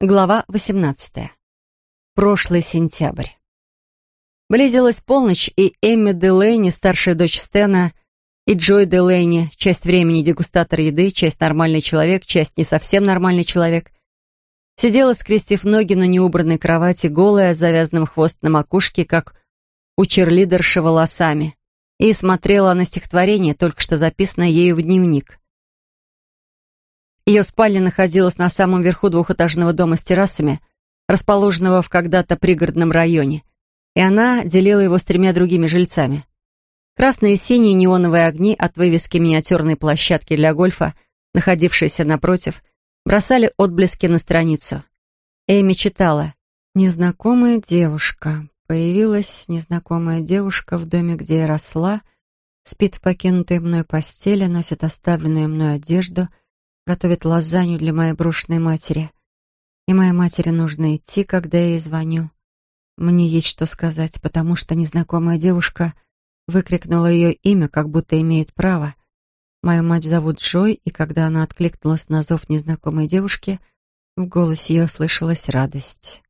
Глава 18. Прошлый сентябрь. Близилась полночь, и Эмми Делейни, старшая дочь Стена, и Джой Делейни, часть времени дегустатор еды, часть нормальный человек, часть не совсем нормальный человек, сидела, скрестив ноги на неубранной кровати, голая, с завязанным хвост на макушке, как у черлидерши волосами, и смотрела на стихотворение, только что записанное ею в дневник. Ее спальня находилась на самом верху двухэтажного дома с террасами, расположенного в когда-то пригородном районе, и она делила его с тремя другими жильцами. Красные и синие неоновые огни от вывески миниатюрной площадки для гольфа, находившейся напротив, бросали отблески на страницу. Эми читала «Незнакомая девушка. Появилась незнакомая девушка в доме, где я росла, спит в покинутой мной постели, носит оставленную мной одежду — готовит лазанью для моей брошенной матери. И моей матери нужно идти, когда я ей звоню. Мне есть что сказать, потому что незнакомая девушка выкрикнула ее имя, как будто имеет право. Мою мать зовут Джой, и когда она откликнулась на зов незнакомой девушки, в голосе ее слышалась радость.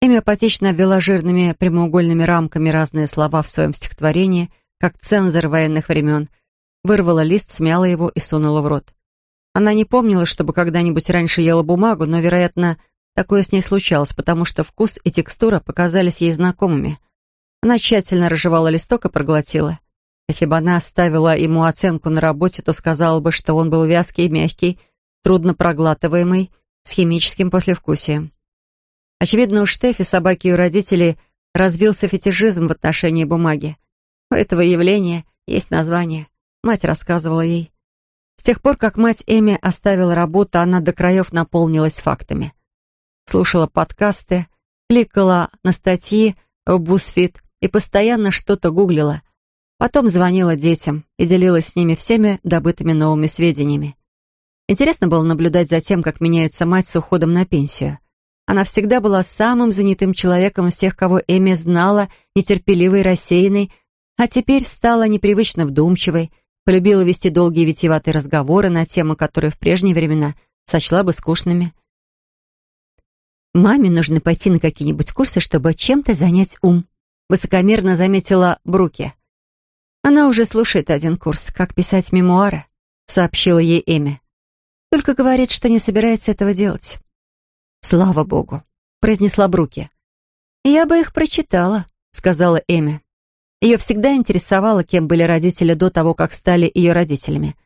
Эми апатично обвела жирными прямоугольными рамками разные слова в своем стихотворении, как цензор военных времен, вырвала лист, смяла его и сунула в рот. Она не помнила, чтобы когда-нибудь раньше ела бумагу, но, вероятно, такое с ней случалось, потому что вкус и текстура показались ей знакомыми. Она тщательно разжевала листок и проглотила. Если бы она оставила ему оценку на работе, то сказала бы, что он был вязкий, мягкий, трудно проглатываемый, с химическим послевкусием. Очевидно, у Штефи, собаки и у родителей развился фетишизм в отношении бумаги. У этого явления есть название. Мать рассказывала ей. Тех пор, как мать Эми оставила работу, она до краев наполнилась фактами. Слушала подкасты, кликала на статьи в Бусфит и постоянно что-то гуглила. Потом звонила детям и делилась с ними всеми добытыми новыми сведениями. Интересно было наблюдать за тем, как меняется мать с уходом на пенсию. Она всегда была самым занятым человеком из всех, кого Эми знала, нетерпеливой, рассеянной, а теперь стала непривычно вдумчивой, Полюбила вести долгие витиеватые разговоры на темы, которые в прежние времена сочла бы скучными. «Маме нужно пойти на какие-нибудь курсы, чтобы чем-то занять ум», высокомерно заметила Бруки. «Она уже слушает один курс, как писать мемуары», сообщила ей Эми. «Только говорит, что не собирается этого делать». «Слава богу», произнесла Бруки. «Я бы их прочитала», сказала Эми. Ее всегда интересовало, кем были родители до того, как стали ее родителями.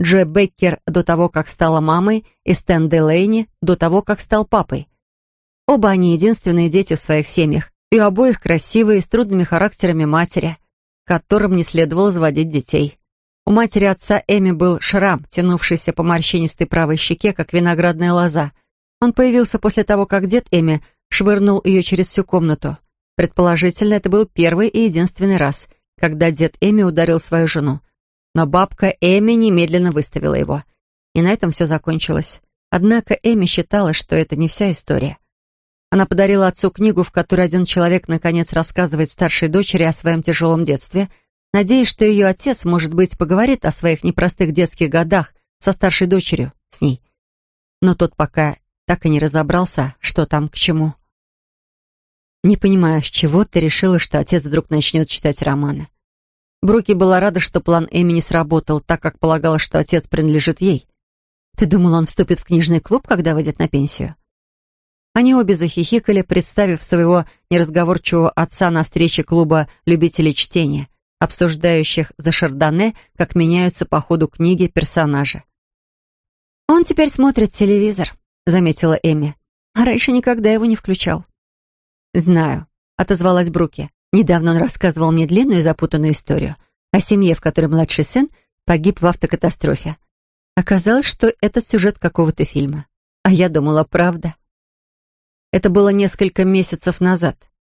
Джой Беккер до того, как стала мамой, и Стэн Делейни до того, как стал папой. Оба они единственные дети в своих семьях, и обоих красивые, с трудными характерами матери, которым не следовало заводить детей. У матери отца Эми был шрам, тянувшийся по морщинистой правой щеке, как виноградная лоза. Он появился после того, как дед Эми швырнул ее через всю комнату. Предположительно, это был первый и единственный раз, когда дед Эми ударил свою жену. Но бабка Эми немедленно выставила его. И на этом все закончилось. Однако Эми считала, что это не вся история. Она подарила отцу книгу, в которой один человек наконец рассказывает старшей дочери о своем тяжелом детстве, надеясь, что ее отец, может быть, поговорит о своих непростых детских годах со старшей дочерью, с ней. Но тот пока так и не разобрался, что там к чему. Не понимаю, с чего ты решила, что отец вдруг начнет читать романы. Бруки была рада, что план Эми не сработал, так как полагала, что отец принадлежит ей. Ты думал, он вступит в книжный клуб, когда выйдет на пенсию? Они обе захихикали, представив своего неразговорчивого отца на встрече клуба любителей чтения, обсуждающих за Шардоне, как меняются по ходу книги персонажи. «Он теперь смотрит телевизор», — заметила Эми. «А раньше никогда его не включал». «Знаю», — отозвалась Бруки. «Недавно он рассказывал мне длинную и запутанную историю о семье, в которой младший сын погиб в автокатастрофе. Оказалось, что это сюжет какого-то фильма. А я думала, правда». Это было несколько месяцев назад.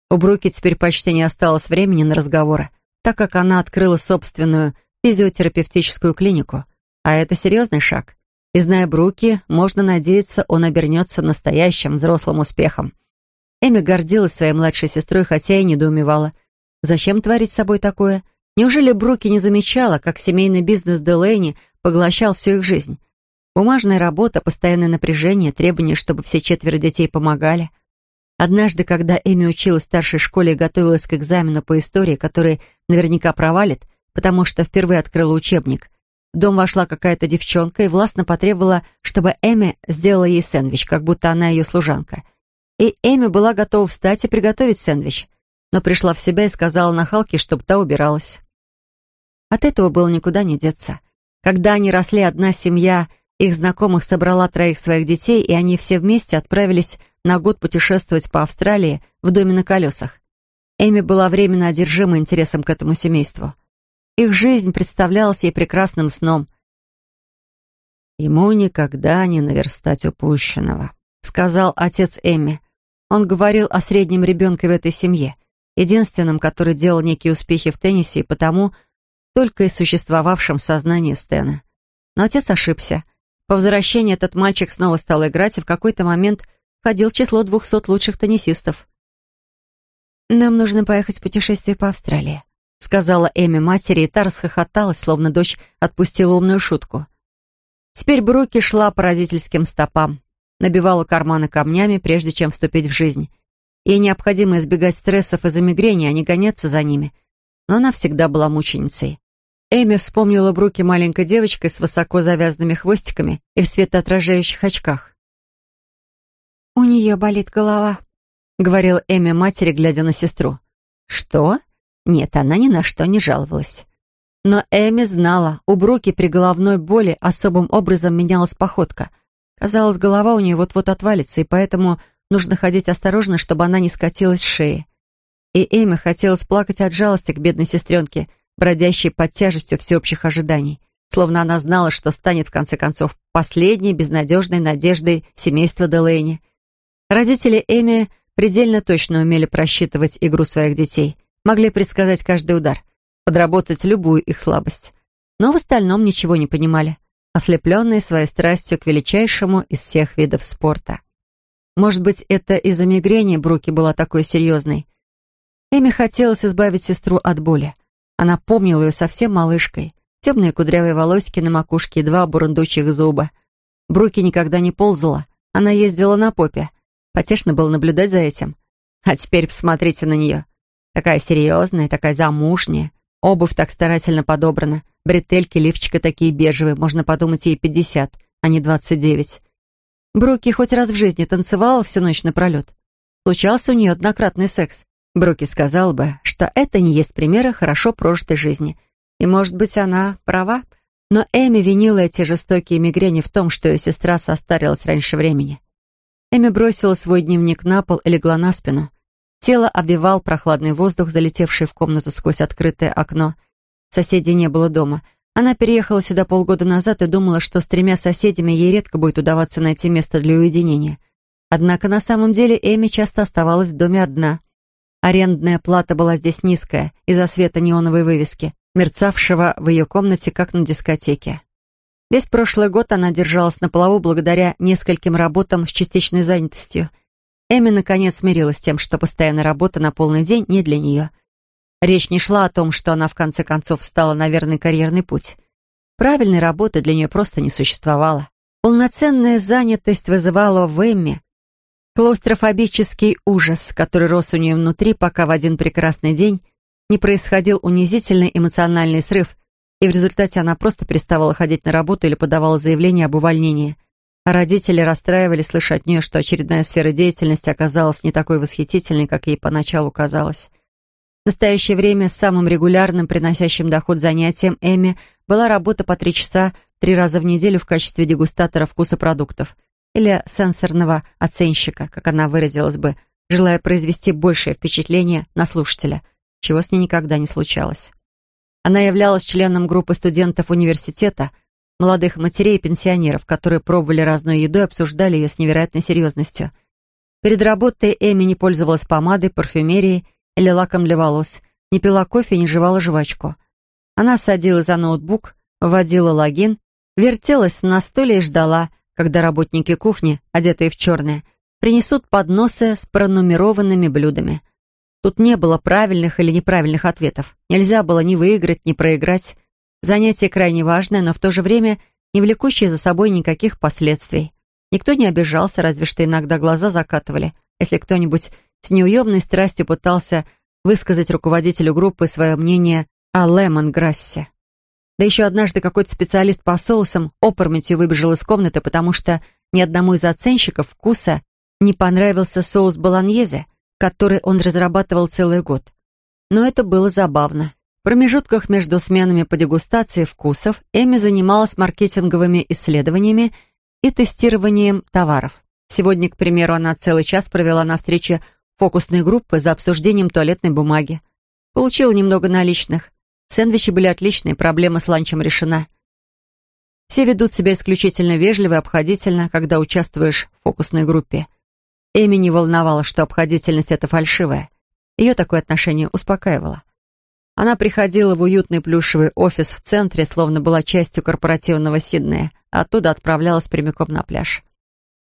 У Бруки теперь почти не осталось времени на разговоры, так как она открыла собственную физиотерапевтическую клинику. А это серьезный шаг. И зная Бруки, можно надеяться, он обернется настоящим взрослым успехом. Эми гордилась своей младшей сестрой, хотя и недоумевала. Зачем творить с собой такое? Неужели Бруки не замечала, как семейный бизнес Делейни поглощал всю их жизнь? Бумажная работа, постоянное напряжение, требование, чтобы все четверо детей помогали. Однажды, когда Эми училась в старшей школе и готовилась к экзамену по истории, который наверняка провалит, потому что впервые открыла учебник, в дом вошла какая-то девчонка и властно потребовала, чтобы Эми сделала ей сэндвич, как будто она ее служанка. И Эми была готова встать и приготовить сэндвич, но пришла в себя и сказала нахалке, чтобы та убиралась. От этого было никуда не деться. Когда они росли, одна семья их знакомых собрала троих своих детей, и они все вместе отправились на год путешествовать по Австралии в доме на колесах. Эми была временно одержима интересом к этому семейству. Их жизнь представлялась ей прекрасным сном. «Ему никогда не наверстать упущенного», — сказал отец Эмми. Он говорил о среднем ребенке в этой семье, единственном, который делал некие успехи в теннисе и потому только и существовавшем в сознании Стена. Но отец ошибся. По возвращении этот мальчик снова стал играть и в какой-то момент входил в число двухсот лучших теннисистов. «Нам нужно поехать в путешествие по Австралии», сказала Эми матери, и та расхохоталась, словно дочь отпустила умную шутку. Теперь Бруки шла по родительским стопам, набивала карманы камнями, прежде чем вступить в жизнь. Ей необходимо избегать стрессов из-за мигрени, а не гоняться за ними. Но она всегда была мученицей. Эми вспомнила Бруки маленькой девочкой с высоко завязанными хвостиками и в светоотражающих очках. «У нее болит голова», — говорила Эми матери, глядя на сестру. «Что?» Нет, она ни на что не жаловалась. Но Эми знала, у Бруки при головной боли особым образом менялась походка. Казалось, голова у нее вот-вот отвалится, и поэтому нужно ходить осторожно, чтобы она не скатилась с шеи. И Эми хотелось плакать от жалости к бедной сестренке, бродящей под тяжестью всеобщих ожиданий, словно она знала, что станет, в конце концов, последней безнадежной надеждой семейства Делейни. Родители Эми предельно точно умели просчитывать игру своих детей — могли предсказать каждый удар, подработать любую их слабость. Но в остальном ничего не понимали, ослепленные своей страстью к величайшему из всех видов спорта. Может быть, это из-за мигрени Бруки была такой серьезной. Эми хотелось избавить сестру от боли. Она помнила ее совсем малышкой. Темные кудрявые волосики на макушке и два бурундучих зуба. Бруки никогда не ползала. Она ездила на попе. Потешно было наблюдать за этим. А теперь посмотрите на нее. Такая серьезная, такая замужняя. Обувь так старательно подобрана. Бретельки, лифчика такие бежевые. Можно подумать, ей пятьдесят, а не двадцать девять. Бруки хоть раз в жизни танцевала всю ночь напролет. Случался у нее однократный секс. Бруки сказал бы, что это не есть примеры хорошо прожитой жизни. И, может быть, она права, но Эми винила эти жестокие мигрени в том, что ее сестра состарилась раньше времени. Эми бросила свой дневник на пол и легла на спину. Тело обвивал прохладный воздух, залетевший в комнату сквозь открытое окно. Соседей не было дома. Она переехала сюда полгода назад и думала, что с тремя соседями ей редко будет удаваться найти место для уединения. Однако на самом деле Эми часто оставалась в доме одна. Арендная плата была здесь низкая из-за света неоновой вывески, мерцавшего в ее комнате, как на дискотеке. Весь прошлый год она держалась на плаву благодаря нескольким работам с частичной занятостью – Эми наконец смирилась с тем, что постоянная работа на полный день не для нее. Речь не шла о том, что она в конце концов встала на верный карьерный путь. Правильной работы для нее просто не существовало. Полноценная занятость вызывала в Эмме клаустрофобический ужас, который рос у нее внутри, пока в один прекрасный день не происходил унизительный эмоциональный срыв, и в результате она просто переставала ходить на работу или подавала заявление об увольнении – родители расстраивались, слыша от нее, что очередная сфера деятельности оказалась не такой восхитительной, как ей поначалу казалось. Настоящее время самым регулярным, приносящим доход занятием Эми была работа по три часа три раза в неделю в качестве дегустатора вкуса продуктов или сенсорного оценщика, как она выразилась бы, желая произвести большее впечатление на слушателя, чего с ней никогда не случалось. Она являлась членом группы студентов университета – молодых матерей и пенсионеров, которые пробовали разную еду и обсуждали ее с невероятной серьезностью. Перед работой Эми не пользовалась помадой, парфюмерией или лаком для волос, не пила кофе и не жевала жвачку. Она садилась за ноутбук, вводила логин, вертелась на стуле и ждала, когда работники кухни, одетые в черное, принесут подносы с пронумерованными блюдами. Тут не было правильных или неправильных ответов. Нельзя было ни выиграть, ни проиграть. Занятие крайне важное, но в то же время не влекущие за собой никаких последствий. Никто не обижался, разве что иногда глаза закатывали, если кто-нибудь с неуемной страстью пытался высказать руководителю группы свое мнение о лемонграссе. Да еще однажды какой-то специалист по соусам опрометью выбежал из комнаты, потому что ни одному из оценщиков вкуса не понравился соус болоньезе, который он разрабатывал целый год. Но это было забавно. В промежутках между сменами по дегустации вкусов Эми занималась маркетинговыми исследованиями и тестированием товаров. Сегодня, к примеру, она целый час провела на встрече фокусной группы за обсуждением туалетной бумаги. Получила немного наличных. Сэндвичи были отличные, проблема с ланчем решена. Все ведут себя исключительно вежливо и обходительно, когда участвуешь в фокусной группе. Эми не волновала, что обходительность — это фальшивая. Ее такое отношение успокаивало. Она приходила в уютный плюшевый офис в центре, словно была частью корпоративного Сиднея, а оттуда отправлялась прямиком на пляж.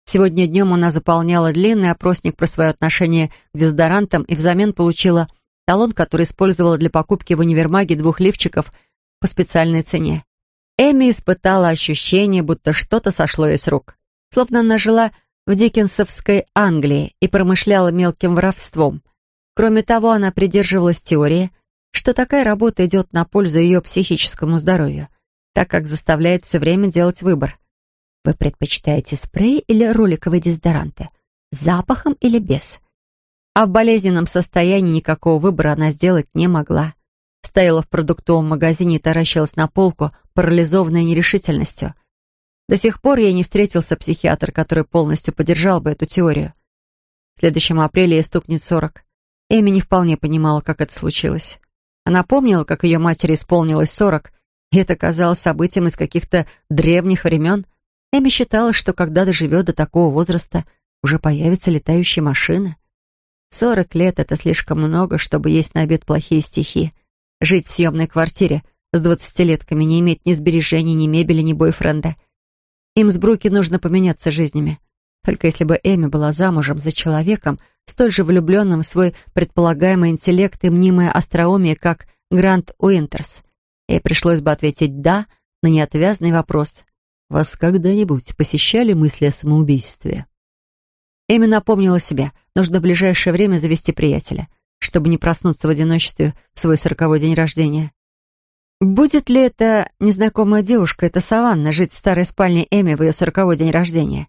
Сегодня днем она заполняла длинный опросник про свое отношение к дезодорантам и взамен получила талон, который использовала для покупки в универмаге двух лифчиков по специальной цене. Эми испытала ощущение, будто что-то сошло ей с рук. Словно она жила в диккенсовской Англии и промышляла мелким воровством. Кроме того, она придерживалась теории, что такая работа идет на пользу ее психическому здоровью, так как заставляет все время делать выбор. Вы предпочитаете спрей или роликовые дезодоранты? Запахом или без? А в болезненном состоянии никакого выбора она сделать не могла. Стояла в продуктовом магазине и таращилась на полку, парализованная нерешительностью. До сих пор ей не встретился психиатр, который полностью поддержал бы эту теорию. В следующем апреле ей стукнет сорок. Эми не вполне понимала, как это случилось. Она помнила, как ее матери исполнилось сорок, и это казалось событием из каких-то древних времен. Эми считала, что когда доживет до такого возраста, уже появятся летающие машины. Сорок лет — это слишком много, чтобы есть на обед плохие стихи. Жить в съемной квартире с двадцатилетками, не иметь ни сбережений, ни мебели, ни бойфренда. Им с Бруки нужно поменяться жизнями. Только если бы Эми была замужем за человеком, столь же влюбленным в свой предполагаемый интеллект и мнимое остроумие, как Грант Уинтерс. Ей пришлось бы ответить «да» на неотвязный вопрос. «Вас когда-нибудь посещали мысли о самоубийстве?» Эми напомнила себе, нужно в ближайшее время завести приятеля, чтобы не проснуться в одиночестве в свой сороковой день рождения. Будет ли эта незнакомая девушка, эта Саванна, жить в старой спальне Эми в ее сороковой день рождения?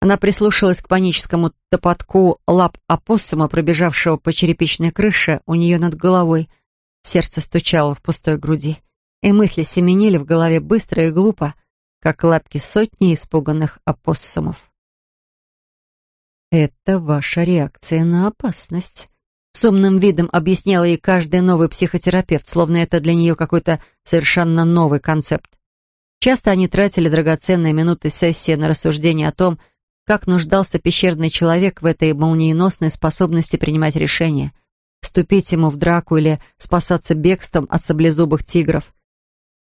Она прислушалась к паническому топотку лап опоссума, пробежавшего по черепичной крыше у нее над головой. Сердце стучало в пустой груди, и мысли семенили в голове быстро и глупо, как лапки сотни испуганных опоссумов. «Это ваша реакция на опасность», — с умным видом объясняла ей каждый новый психотерапевт, словно это для нее какой-то совершенно новый концепт. Часто они тратили драгоценные минуты сессии на рассуждение о том, как нуждался пещерный человек в этой молниеносной способности принимать решения, вступить ему в драку или спасаться бегством от саблезубых тигров.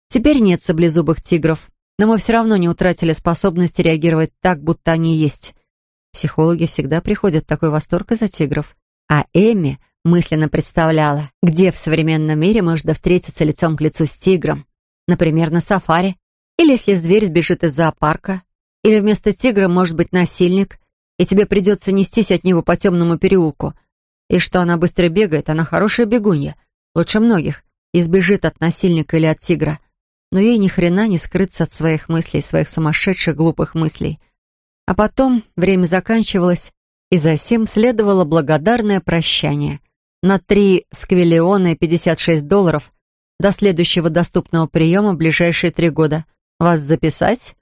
Теперь нет саблезубых тигров, но мы все равно не утратили способности реагировать так, будто они есть. Психологи всегда приходят в такой восторг из-за тигров. А Эми мысленно представляла, где в современном мире можно встретиться лицом к лицу с тигром. Например, на сафари. Или если зверь сбежит из зоопарка. Или вместо тигра может быть насильник, и тебе придется нестись от него по темному переулку. И что она быстро бегает, она хорошая бегунья, лучше многих, и сбежит от насильника или от тигра. Но ей ни хрена не скрыться от своих мыслей, своих сумасшедших глупых мыслей. А потом время заканчивалось, и за всем следовало благодарное прощание. На три сквиллиона и 56 долларов до следующего доступного приема в ближайшие три года. Вас записать?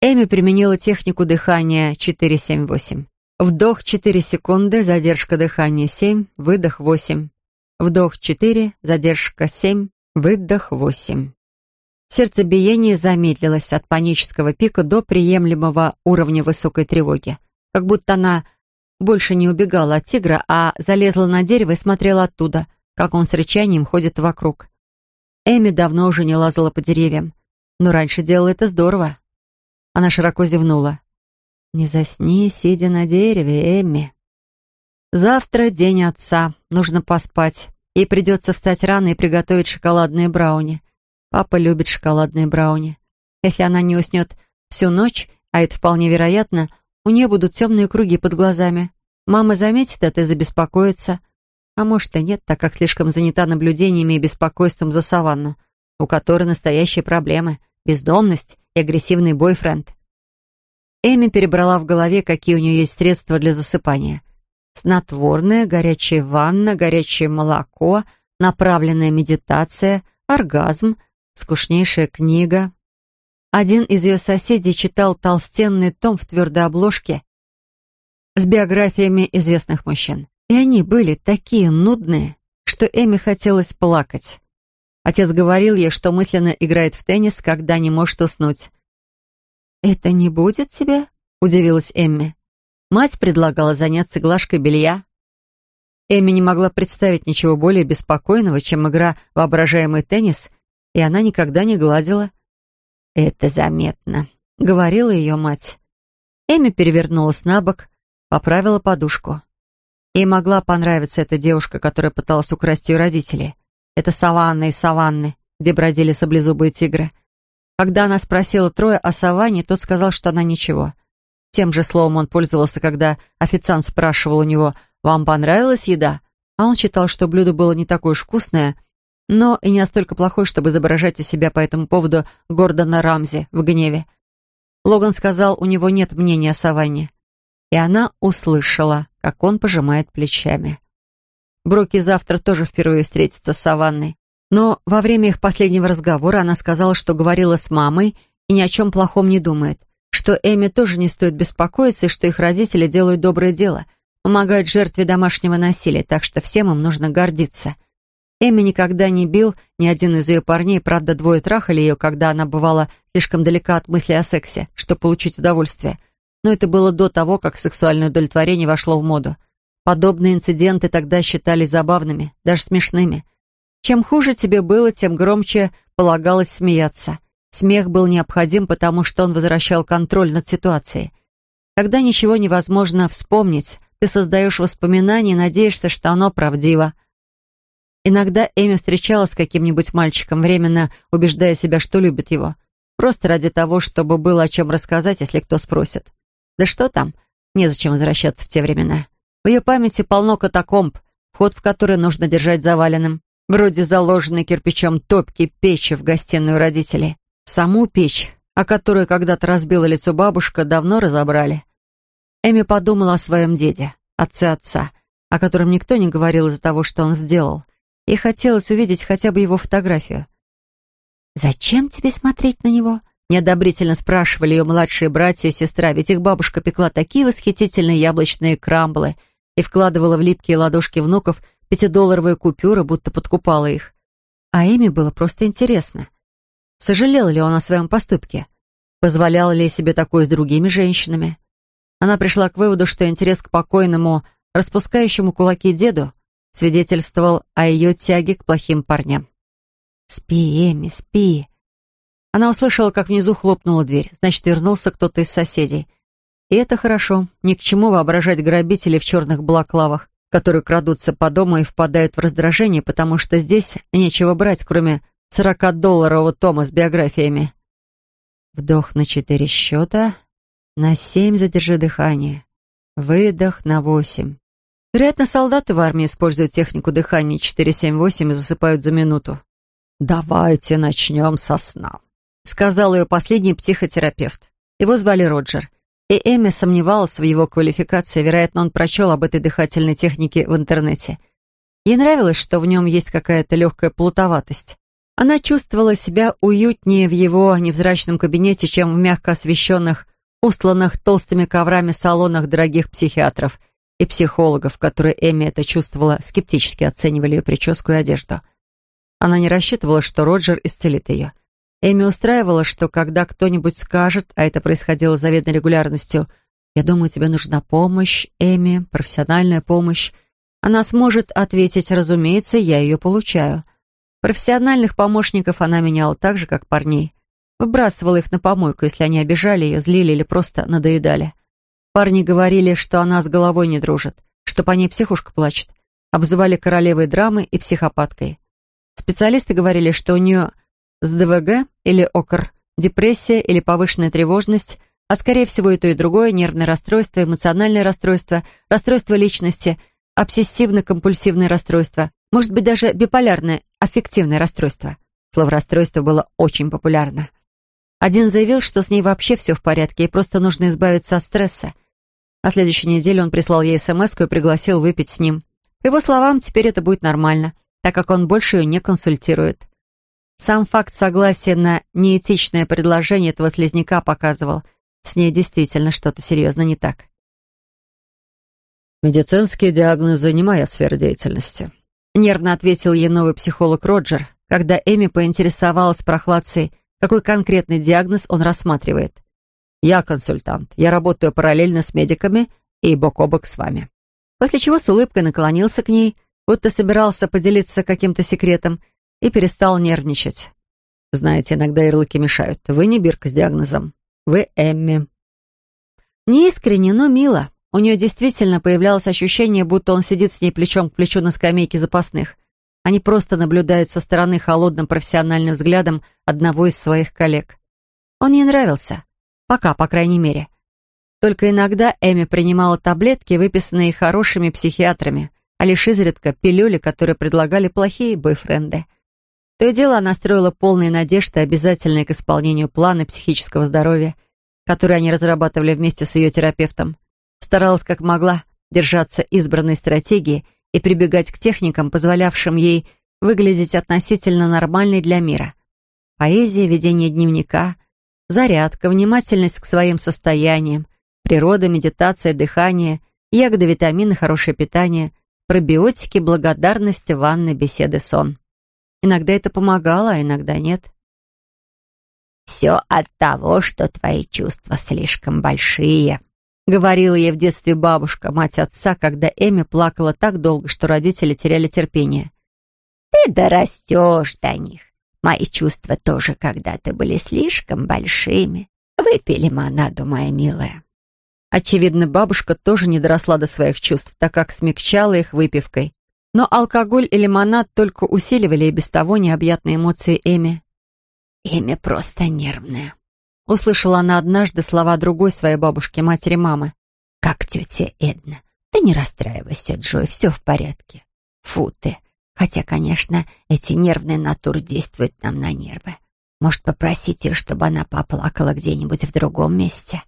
Эми применила технику дыхания 4-7-8. Вдох 4 секунды, задержка дыхания 7, выдох 8. Вдох 4, задержка 7, выдох 8. Сердцебиение замедлилось от панического пика до приемлемого уровня высокой тревоги. Как будто она больше не убегала от тигра, а залезла на дерево и смотрела оттуда, как он с рычанием ходит вокруг. Эми давно уже не лазала по деревьям, но раньше делала это здорово. Она широко зевнула. «Не засни, сидя на дереве, Эмми». «Завтра день отца. Нужно поспать. Ей придется встать рано и приготовить шоколадные брауни. Папа любит шоколадные брауни. Если она не уснет всю ночь, а это вполне вероятно, у нее будут темные круги под глазами. Мама заметит это и забеспокоится. А может и нет, так как слишком занята наблюдениями и беспокойством за саванну, у которой настоящие проблемы, бездомность и агрессивный бойфренд. Эми перебрала в голове, какие у нее есть средства для засыпания. Снотворное, горячая ванна, горячее молоко, направленная медитация, оргазм, скучнейшая книга. Один из ее соседей читал толстенный том в твердой обложке с биографиями известных мужчин. И они были такие нудные, что Эми хотелось плакать. Отец говорил ей, что мысленно играет в теннис, когда не может уснуть. «Это не будет тебе?» — удивилась Эмми. Мать предлагала заняться глажкой белья. Эми не могла представить ничего более беспокойного, чем игра воображаемый теннис, и она никогда не гладила. «Это заметно», — говорила ее мать. Эми перевернулась на бок, поправила подушку. Ей могла понравиться эта девушка, которая пыталась украсть ее родителей. Это саванны и саванны, где бродили саблезубые тигры. Когда она спросила Троя о саванне, тот сказал, что она ничего. Тем же словом он пользовался, когда официант спрашивал у него, «Вам понравилась еда?» А он считал, что блюдо было не такое уж вкусное, но и не настолько плохое, чтобы изображать из себя по этому поводу Гордона Рамзи в гневе. Логан сказал, у него нет мнения о саванне. И она услышала, как он пожимает плечами. Броки завтра тоже впервые встретится с Саванной. Но во время их последнего разговора она сказала, что говорила с мамой и ни о чем плохом не думает, что Эми тоже не стоит беспокоиться и что их родители делают доброе дело, помогают жертве домашнего насилия, так что всем им нужно гордиться. Эми никогда не бил ни один из ее парней, правда, двое трахали ее, когда она бывала слишком далека от мысли о сексе, чтобы получить удовольствие. Но это было до того, как сексуальное удовлетворение вошло в моду. Подобные инциденты тогда считались забавными, даже смешными. Чем хуже тебе было, тем громче полагалось смеяться. Смех был необходим, потому что он возвращал контроль над ситуацией. Когда ничего невозможно вспомнить, ты создаешь воспоминания и надеешься, что оно правдиво. Иногда Эми встречалась с каким-нибудь мальчиком, временно убеждая себя, что любит его. Просто ради того, чтобы было о чем рассказать, если кто спросит. Да что там, незачем возвращаться в те времена. В ее памяти полно катакомб, вход в который нужно держать заваленным. Вроде заложенной кирпичом топки печи в гостиную родителей. Саму печь, о которой когда-то разбила лицо бабушка, давно разобрали. Эми подумала о своем деде, отце отца, о котором никто не говорил из-за того, что он сделал. И хотелось увидеть хотя бы его фотографию. «Зачем тебе смотреть на него?» Неодобрительно спрашивали ее младшие братья и сестра, ведь их бабушка пекла такие восхитительные яблочные крамблы — и вкладывала в липкие ладошки внуков пятидолларовые купюры, будто подкупала их. А Эми было просто интересно. Сожалел ли он о своем поступке? Позволял ли себе такое с другими женщинами? Она пришла к выводу, что интерес к покойному, распускающему кулаки деду, свидетельствовал о ее тяге к плохим парням. «Спи, Эми, спи!» Она услышала, как внизу хлопнула дверь. Значит, вернулся кто-то из соседей. И это хорошо. Ни к чему воображать грабителей в черных балаклавах, которые крадутся по дому и впадают в раздражение, потому что здесь нечего брать, кроме 40-долларового тома с биографиями. Вдох на четыре счета, на семь задержи дыхание, выдох на восемь. Вероятно, солдаты в армии используют технику дыхания 4-7-8 и засыпают за минуту. «Давайте начнем со сна», — сказал ее последний психотерапевт. Его звали Роджер. И Эми сомневалась в его квалификации, вероятно, он прочел об этой дыхательной технике в интернете. Ей нравилось, что в нем есть какая-то легкая плутоватость. Она чувствовала себя уютнее в его невзрачном кабинете, чем в мягко освещенных, устланных толстыми коврами салонах дорогих психиатров и психологов, которые Эми это чувствовала, скептически оценивали ее прическу и одежду. Она не рассчитывала, что Роджер исцелит ее. Эми устраивала, что когда кто-нибудь скажет, а это происходило заведной регулярностью, «Я думаю, тебе нужна помощь, Эми, профессиональная помощь», она сможет ответить, разумеется, я ее получаю. Профессиональных помощников она меняла так же, как парней. Выбрасывала их на помойку, если они обижали ее, злили или просто надоедали. Парни говорили, что она с головой не дружит, что по ней психушка плачет. Обзывали королевой драмы и психопаткой. Специалисты говорили, что у нее с ДВГ или ОКР депрессия или повышенная тревожность, а скорее всего и то, и другое, нервное расстройство, эмоциональное расстройство, расстройство личности, обсессивно-компульсивное расстройство, может быть, даже биполярное аффективное расстройство. Слово «расстройство» было очень популярно. Один заявил, что с ней вообще все в порядке и просто нужно избавиться от стресса. На следующей неделе он прислал ей смс и пригласил выпить с ним. По его словам, теперь это будет нормально, так как он больше ее не консультирует. Сам факт согласия на неэтичное предложение этого слезняка показывал, с ней действительно что-то серьезно не так. «Медицинские диагнозы не моя сфера деятельности», — нервно ответил ей новый психолог Роджер, когда Эми поинтересовалась прохладцей, какой конкретный диагноз он рассматривает. «Я консультант. Я работаю параллельно с медиками и бок о бок с вами». После чего с улыбкой наклонился к ней, будто собирался поделиться каким-то секретом, и перестал нервничать. «Знаете, иногда ярлыки мешают. Вы не Бирка с диагнозом. Вы Эмми». Неискренне, но мило. У нее действительно появлялось ощущение, будто он сидит с ней плечом к плечу на скамейке запасных. Они просто наблюдают со стороны холодным профессиональным взглядом одного из своих коллег. Он ей нравился. Пока, по крайней мере. Только иногда Эми принимала таблетки, выписанные хорошими психиатрами, а лишь изредка пилюли, которые предлагали плохие бойфренды. То и дело она строила полные надежды, обязательные к исполнению плана психического здоровья, который они разрабатывали вместе с ее терапевтом. Старалась как могла держаться избранной стратегии и прибегать к техникам, позволявшим ей выглядеть относительно нормальной для мира. Поэзия, ведение дневника, Зарядка, внимательность к своим состояниям, природа, медитация, дыхание, ягоды, витамины, хорошее питание, пробиотики, благодарность, ванны, беседы, сон. Иногда это помогало, а иногда нет. «Все от того, что твои чувства слишком большие», — говорила ей в детстве бабушка, мать отца, когда Эми плакала так долго, что родители теряли терпение. «Ты дорастешь до них. Мои чувства тоже когда-то были слишком большими. Выпей лимонаду, моя милая». Очевидно, бабушка тоже не доросла до своих чувств, так как смягчала их выпивкой. Но алкоголь и лимонад только усиливали и без того необъятные эмоции Эми. «Эми просто нервная», — услышала она однажды слова другой своей бабушки, матери мамы. «Как тетя Эдна. Ты не расстраивайся, Джой, все в порядке. Фу ты, Хотя, конечно, эти нервные натуры действуют нам на нервы. Может, попросить ее, чтобы она поплакала где-нибудь в другом месте?»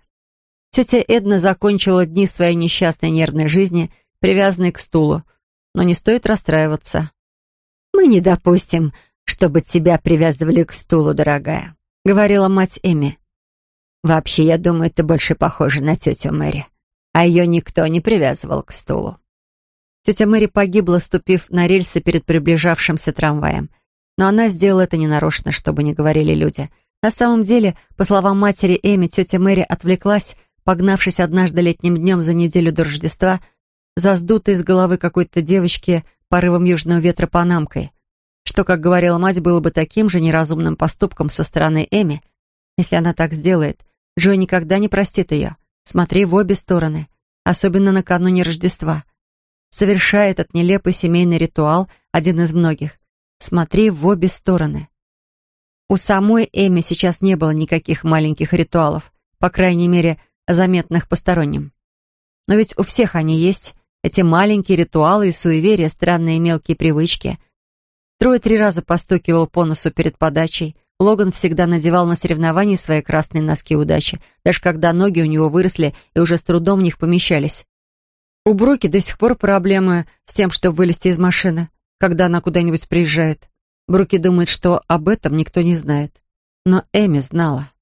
Тетя Эдна закончила дни своей несчастной нервной жизни, привязанной к стулу. Но не стоит расстраиваться. «Мы не допустим, чтобы тебя привязывали к стулу, дорогая», — говорила мать Эми. «Вообще, я думаю, ты больше похожа на тетю Мэри, а ее никто не привязывал к стулу». Тетя Мэри погибла, ступив на рельсы перед приближавшимся трамваем. Но она сделала это ненарочно, чтобы не говорили люди. На самом деле, по словам матери Эми, тетя Мэри отвлеклась, погнавшись однажды летним днем за неделю до Рождества, за сдутой из головы какой-то девочки порывом южного ветра панамкой, что, как говорила мать, было бы таким же неразумным поступком со стороны Эми. Если она так сделает, Джой никогда не простит ее. Смотри в обе стороны, особенно накануне Рождества — совершая этот нелепый семейный ритуал, один из многих. Смотри в обе стороны. У самой Эми сейчас не было никаких маленьких ритуалов, по крайней мере, заметных посторонним. Но ведь у всех они есть, эти маленькие ритуалы и суеверия, странные мелкие привычки. Трое три раза постукивал по носу перед подачей. Логан всегда надевал на соревнования свои красные носки удачи, даже когда ноги у него выросли и уже с трудом в них помещались. У Бруки до сих пор проблемы с тем, чтобы вылезти из машины, когда она куда-нибудь приезжает. Бруки думает, что об этом никто не знает. Но Эми знала.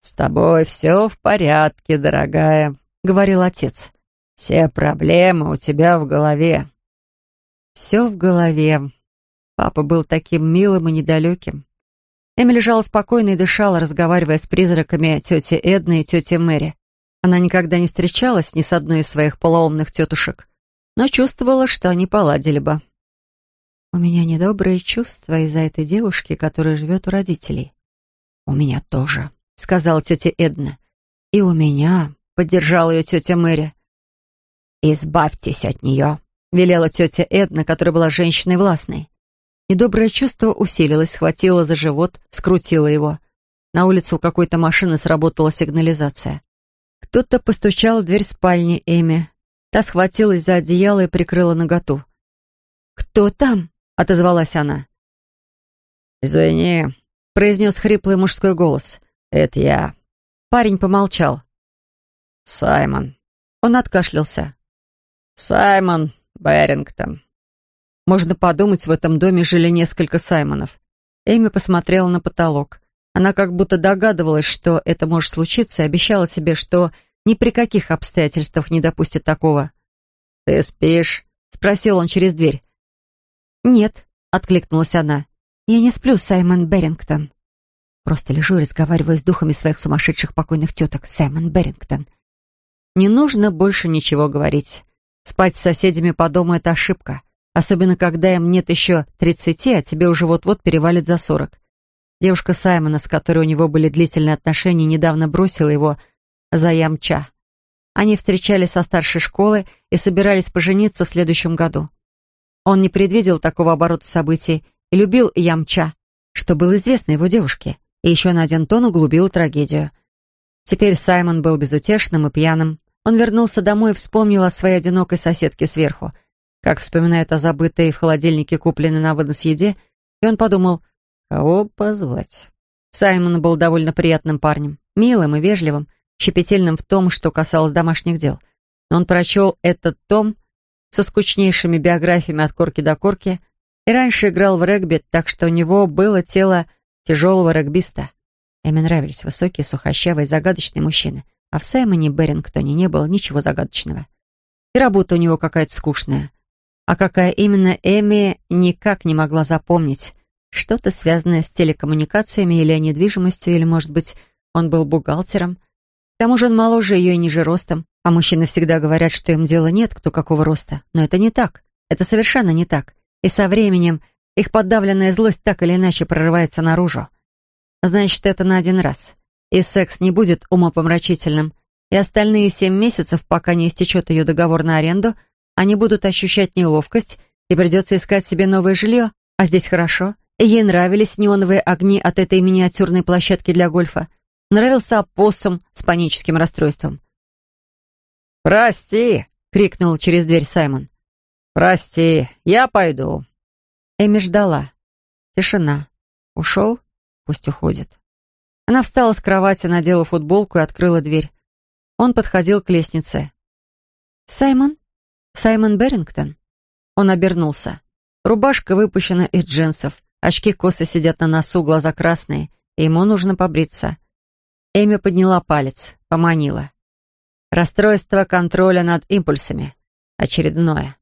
«С тобой все в порядке, дорогая», — говорил отец. «Все проблемы у тебя в голове». Все в голове. Папа был таким милым и недалеким. Эми лежала спокойно и дышала, разговаривая с призраками тети Эдны и тети Мэри. Она никогда не встречалась ни с одной из своих полоумных тетушек, но чувствовала, что они поладили бы. «У меня недобрые чувства из-за этой девушки, которая живет у родителей». «У меня тоже», — сказала тетя Эдна. «И у меня», — поддержала ее тетя Мэри. «Избавьтесь от нее», — велела тетя Эдна, которая была женщиной властной. Недоброе чувство усилилось, схватило за живот, скрутило его. На улице у какой-то машины сработала сигнализация. Кто-то постучал в дверь спальни Эми. Та схватилась за одеяло и прикрыла наготу. «Кто там?» — отозвалась она. «Извини», — произнес хриплый мужской голос. «Это я». Парень помолчал. «Саймон». Он откашлялся. «Саймон Берингтон». Можно подумать, в этом доме жили несколько Саймонов. Эми посмотрела на потолок. Она как будто догадывалась, что это может случиться, и обещала себе, что ни при каких обстоятельствах не допустит такого. «Ты спишь?» — спросил он через дверь. «Нет», — откликнулась она. «Я не сплю, Саймон Берингтон». Просто лежу и разговариваю с духами своих сумасшедших покойных теток, Саймон Берингтон. Не нужно больше ничего говорить. Спать с соседями по дому — это ошибка. Особенно, когда им нет еще тридцати, а тебе уже вот-вот перевалит за сорок. Девушка Саймона, с которой у него были длительные отношения, недавно бросила его за Ямча. Они встречались со старшей школы и собирались пожениться в следующем году. Он не предвидел такого оборота событий и любил Ямча, что было известно его девушке и еще на один тон углубил трагедию. Теперь Саймон был безутешным и пьяным. Он вернулся домой и вспомнил о своей одинокой соседке сверху, как вспоминают о забытой в холодильнике купленной на вынос еде, и он подумал, кого позвать. Саймон был довольно приятным парнем, милым и вежливым, щепетильным в том, что касалось домашних дел. Но он прочел этот том со скучнейшими биографиями от корки до корки и раньше играл в регби, так что у него было тело тяжелого регбиста. Эми нравились высокие, сухощавые, загадочные мужчины. А в Саймоне Берингтоне не было ничего загадочного. И работа у него какая-то скучная. А какая именно Эми никак не могла запомнить. Что-то связанное с телекоммуникациями или недвижимостью, или, может быть, он был бухгалтером. К тому же он моложе ее и ниже ростом. А мужчины всегда говорят, что им дела нет, кто какого роста. Но это не так. Это совершенно не так. И со временем их подавленная злость так или иначе прорывается наружу. Значит, это на один раз. И секс не будет умопомрачительным. И остальные семь месяцев, пока не истечет ее договор на аренду, они будут ощущать неловкость, и придется искать себе новое жилье. А здесь хорошо. Ей нравились неоновые огни от этой миниатюрной площадки для гольфа. Нравился опоссум с паническим расстройством. «Прости!» — крикнул через дверь Саймон. «Прости, я пойду». Эми ждала. Тишина. Ушел? Пусть уходит. Она встала с кровати, надела футболку и открыла дверь. Он подходил к лестнице. «Саймон? Саймон Берингтон?» Он обернулся. Рубашка выпущена из джинсов, очки косы сидят на носу, глаза красные, и ему нужно побриться. Эми подняла палец, поманила. Расстройство контроля над импульсами. Очередное.